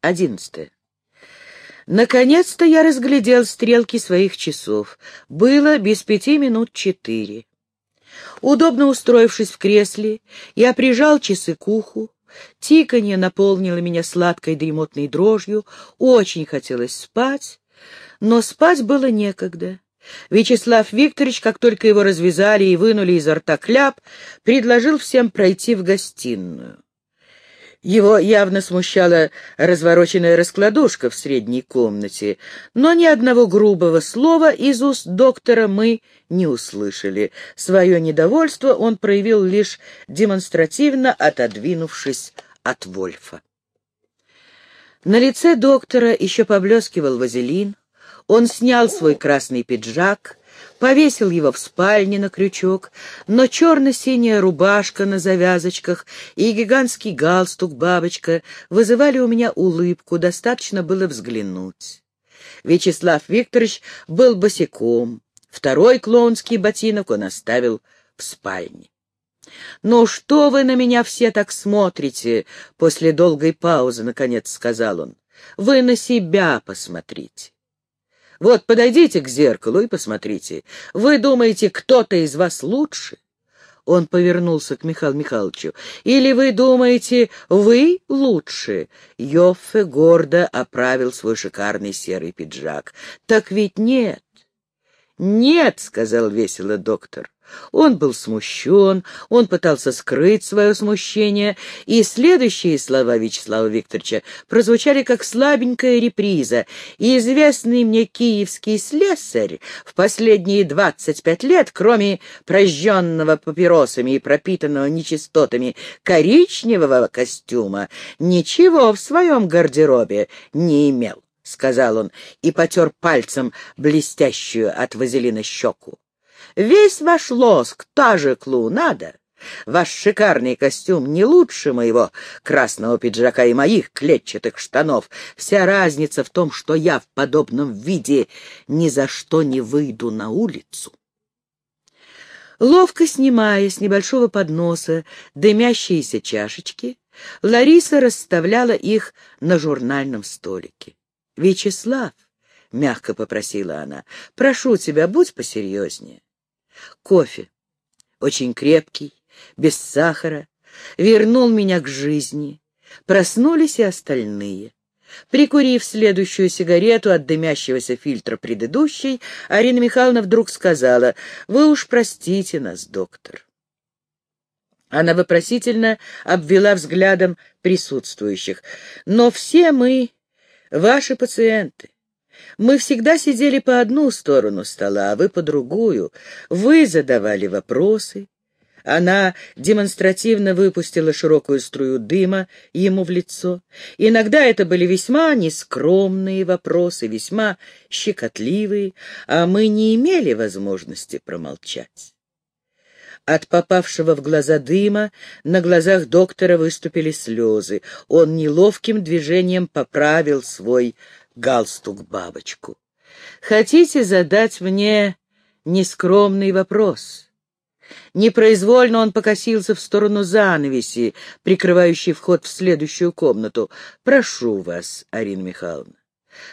Одиннадцатое. Наконец-то я разглядел стрелки своих часов. Было без пяти минут четыре. Удобно устроившись в кресле, я прижал часы к уху. Тиканье наполнило меня сладкой дремотной дрожью. Очень хотелось спать, но спать было некогда. Вячеслав Викторович, как только его развязали и вынули изо рта кляп, предложил всем пройти в гостиную. Его явно смущала развороченная раскладушка в средней комнате, но ни одного грубого слова из уст доктора мы не услышали. Свое недовольство он проявил лишь демонстративно отодвинувшись от Вольфа. На лице доктора еще поблескивал вазелин, он снял свой красный пиджак, повесил его в спальне на крючок, но черно-синяя рубашка на завязочках и гигантский галстук-бабочка вызывали у меня улыбку, достаточно было взглянуть. Вячеслав Викторович был босиком, второй клоунский ботинок он оставил в спальне. «Ну что вы на меня все так смотрите?» — после долгой паузы, наконец, сказал он. «Вы на себя посмотрите. Вот подойдите к зеркалу и посмотрите. Вы думаете, кто-то из вас лучше? Он повернулся к Михаилу Михайловичу. «Или вы думаете, вы лучше?» Йоффе гордо оправил свой шикарный серый пиджак. «Так ведь нет!» «Нет!» — сказал весело доктор. Он был смущен, он пытался скрыть свое смущение, и следующие слова Вячеслава Викторовича прозвучали как слабенькая реприза, и известный мне киевский слесарь в последние двадцать пять лет, кроме прожженного папиросами и пропитанного нечистотами коричневого костюма, ничего в своем гардеробе не имел. — сказал он и потер пальцем блестящую от вазелина щеку. Весь ваш лоск — та же клоунада. Ваш шикарный костюм не лучше моего красного пиджака и моих клетчатых штанов. Вся разница в том, что я в подобном виде ни за что не выйду на улицу. Ловко снимая с небольшого подноса дымящиеся чашечки, Лариса расставляла их на журнальном столике. «Вячеслав», — мягко попросила она, — «прошу тебя, будь посерьезнее. Кофе, очень крепкий, без сахара, вернул меня к жизни. Проснулись и остальные. Прикурив следующую сигарету от дымящегося фильтра предыдущей, Арина Михайловна вдруг сказала, «Вы уж простите нас, доктор». Она вопросительно обвела взглядом присутствующих. «Но все мы ваши пациенты. Мы всегда сидели по одну сторону стола, а вы по другую. Вы задавали вопросы. Она демонстративно выпустила широкую струю дыма ему в лицо. Иногда это были весьма нескромные вопросы, весьма щекотливые, а мы не имели возможности промолчать. От попавшего в глаза дыма на глазах доктора выступили слезы. Он неловким движением поправил свой галстук-бабочку. Хотите задать мне нескромный вопрос? Непроизвольно он покосился в сторону занавеси, прикрывающей вход в следующую комнату. Прошу вас, Арина Михайловна.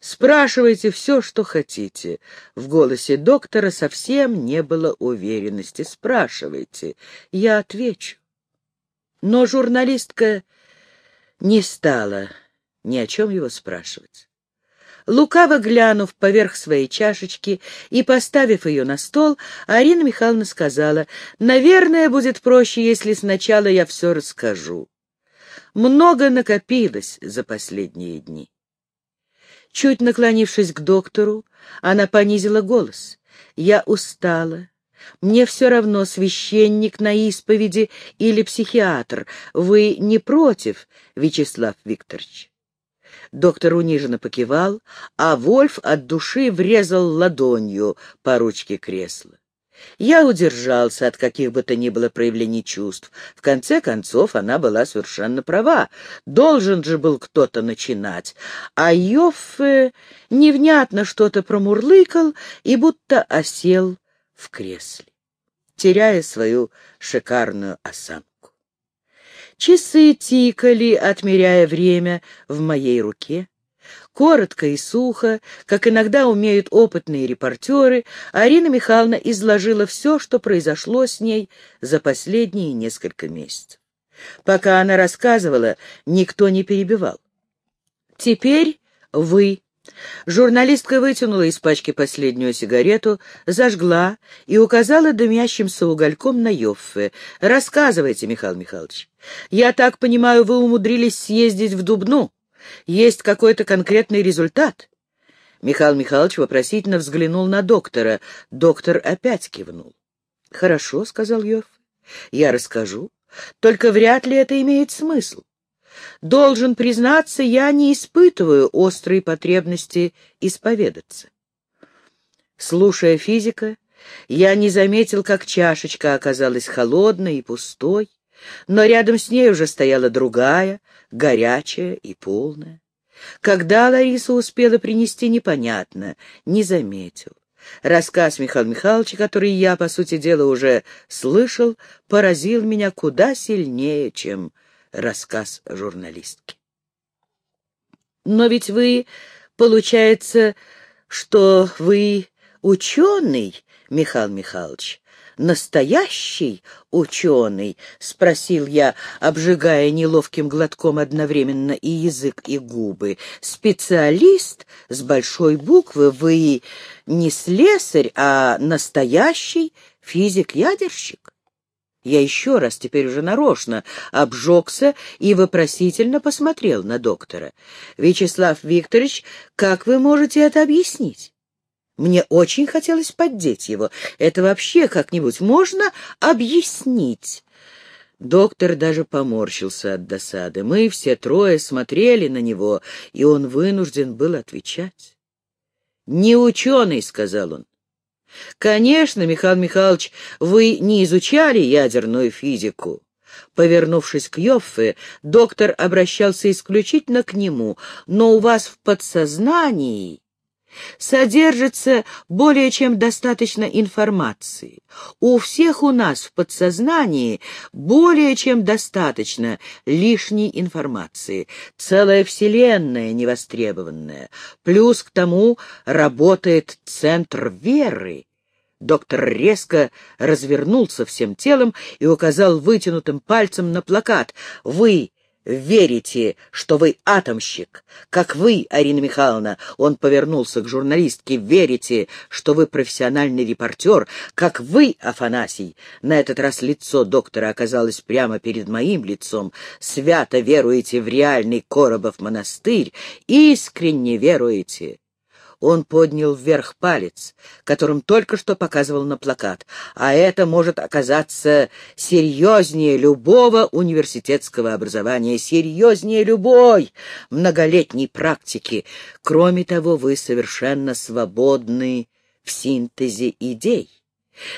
Спрашивайте все, что хотите. В голосе доктора совсем не было уверенности. Спрашивайте, я отвечу. Но журналистка не стала ни о чем его спрашивать. Лукаво глянув поверх своей чашечки и поставив ее на стол, Арина Михайловна сказала, «Наверное, будет проще, если сначала я все расскажу. Много накопилось за последние дни». Чуть наклонившись к доктору, она понизила голос. «Я устала. Мне все равно, священник на исповеди или психиатр. Вы не против, Вячеслав Викторович?» Доктор униженно покивал, а Вольф от души врезал ладонью по ручке кресла. Я удержался от каких бы то ни было проявлений чувств. В конце концов, она была совершенно права. Должен же был кто-то начинать. А Йоффе невнятно что-то промурлыкал и будто осел в кресле, теряя свою шикарную осанку. Часы тикали, отмеряя время в моей руке. Коротко и сухо, как иногда умеют опытные репортеры, Арина Михайловна изложила все, что произошло с ней за последние несколько месяцев. Пока она рассказывала, никто не перебивал. «Теперь вы». Журналистка вытянула из пачки последнюю сигарету, зажгла и указала дымящимся угольком на Йоффе. «Рассказывайте, Михаил Михайлович. Я так понимаю, вы умудрились съездить в Дубну?» Есть какой-то конкретный результат?» Михаил Михайлович вопросительно взглянул на доктора. Доктор опять кивнул. «Хорошо», — сказал Йов. «Я расскажу. Только вряд ли это имеет смысл. Должен признаться, я не испытываю острой потребности исповедаться». Слушая физика, я не заметил, как чашечка оказалась холодной и пустой, но рядом с ней уже стояла другая, горячая и полная. Когда Лариса успела принести, непонятно, не заметил. Рассказ Михаила Михайловича, который я, по сути дела, уже слышал, поразил меня куда сильнее, чем рассказ журналистки. Но ведь вы, получается, что вы ученый, Михаил Михайлович, настоящий ученый?» — спросил я, обжигая неловким глотком одновременно и язык, и губы. «Специалист с большой буквы вы не слесарь, а настоящий физик-ядерщик?» Я еще раз, теперь уже нарочно, обжегся и вопросительно посмотрел на доктора. «Вячеслав Викторович, как вы можете это объяснить?» Мне очень хотелось поддеть его. Это вообще как-нибудь можно объяснить? Доктор даже поморщился от досады. Мы все трое смотрели на него, и он вынужден был отвечать. «Не ученый», — сказал он. «Конечно, Михаил Михайлович, вы не изучали ядерную физику». Повернувшись к Йоффе, доктор обращался исключительно к нему, но у вас в подсознании содержится более чем достаточно информации. У всех у нас в подсознании более чем достаточно лишней информации, целая вселенная невостребованная. Плюс к тому работает центр веры. Доктор резко развернулся всем телом и указал вытянутым пальцем на плакат. «Вы верите, что вы атомщик, как вы, Арина Михайловна, он повернулся к журналистке, верите, что вы профессиональный репортер, как вы, Афанасий. На этот раз лицо доктора оказалось прямо перед моим лицом. Свято веруете в реальный Коробов монастырь, искренне веруете. Он поднял вверх палец, которым только что показывал на плакат, а это может оказаться серьезнее любого университетского образования, серьезнее любой многолетней практики. Кроме того, вы совершенно свободны в синтезе идей.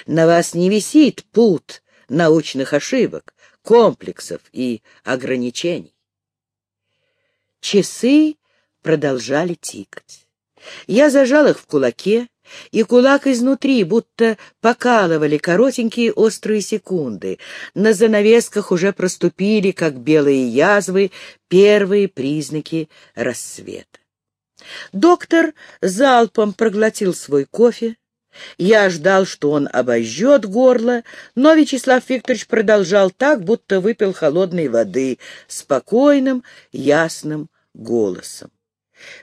На вас не висит пут научных ошибок, комплексов и ограничений. Часы продолжали тикать. Я зажал их в кулаке, и кулак изнутри будто покалывали коротенькие острые секунды. На занавесках уже проступили, как белые язвы, первые признаки рассвета. Доктор залпом проглотил свой кофе. Я ждал, что он обожжет горло, но Вячеслав Викторович продолжал так, будто выпил холодной воды, спокойным, ясным голосом.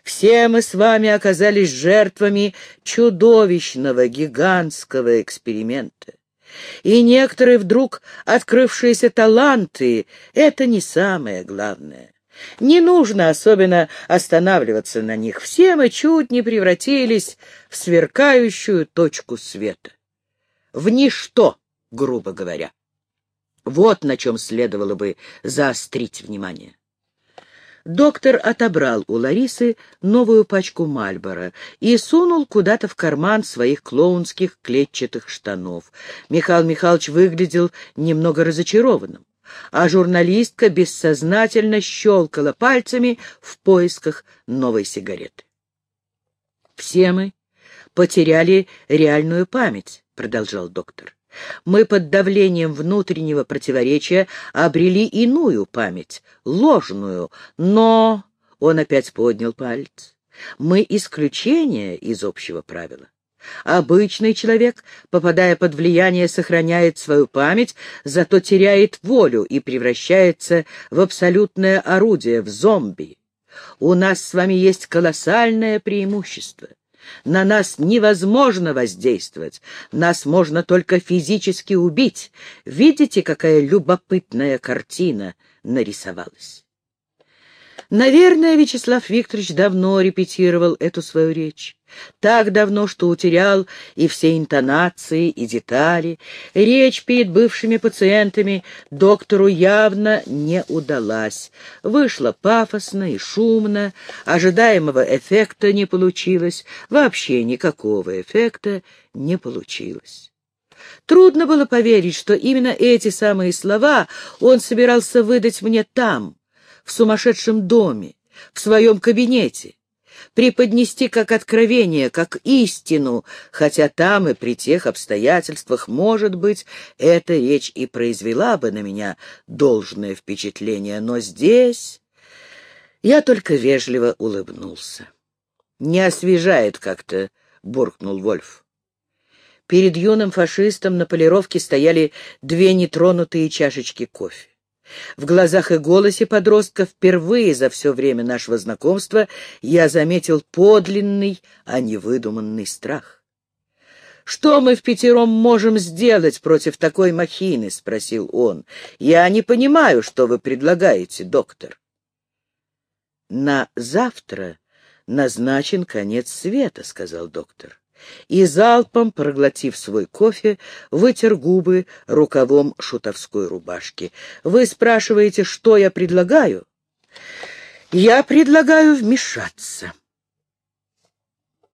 Все мы с вами оказались жертвами чудовищного, гигантского эксперимента. И некоторые вдруг открывшиеся таланты — это не самое главное. Не нужно особенно останавливаться на них. Все мы чуть не превратились в сверкающую точку света. В ничто, грубо говоря. Вот на чем следовало бы заострить внимание. Доктор отобрал у Ларисы новую пачку Мальбора и сунул куда-то в карман своих клоунских клетчатых штанов. Михаил Михайлович выглядел немного разочарованным, а журналистка бессознательно щелкала пальцами в поисках новой сигареты. «Все мы потеряли реальную память», — продолжал доктор. Мы под давлением внутреннего противоречия обрели иную память, ложную, но... Он опять поднял палец. Мы исключение из общего правила. Обычный человек, попадая под влияние, сохраняет свою память, зато теряет волю и превращается в абсолютное орудие, в зомби. У нас с вами есть колоссальное преимущество. На нас невозможно воздействовать, нас можно только физически убить. Видите, какая любопытная картина нарисовалась? Наверное, Вячеслав Викторович давно репетировал эту свою речь. Так давно, что утерял и все интонации, и детали. Речь перед бывшими пациентами доктору явно не удалась. Вышло пафосно и шумно, ожидаемого эффекта не получилось, вообще никакого эффекта не получилось. Трудно было поверить, что именно эти самые слова он собирался выдать мне там, в сумасшедшем доме, в своем кабинете, преподнести как откровение, как истину, хотя там и при тех обстоятельствах, может быть, эта речь и произвела бы на меня должное впечатление, но здесь я только вежливо улыбнулся. «Не освежает как-то», — буркнул Вольф. Перед юным фашистом на полировке стояли две нетронутые чашечки кофе. В глазах и голосе подростка впервые за все время нашего знакомства я заметил подлинный, а не выдуманный страх. «Что мы в пятером можем сделать против такой махины?» — спросил он. «Я не понимаю, что вы предлагаете, доктор». «На завтра назначен конец света», — сказал доктор и, залпом проглотив свой кофе, вытер губы рукавом шутовской рубашки. «Вы спрашиваете, что я предлагаю?» «Я предлагаю вмешаться».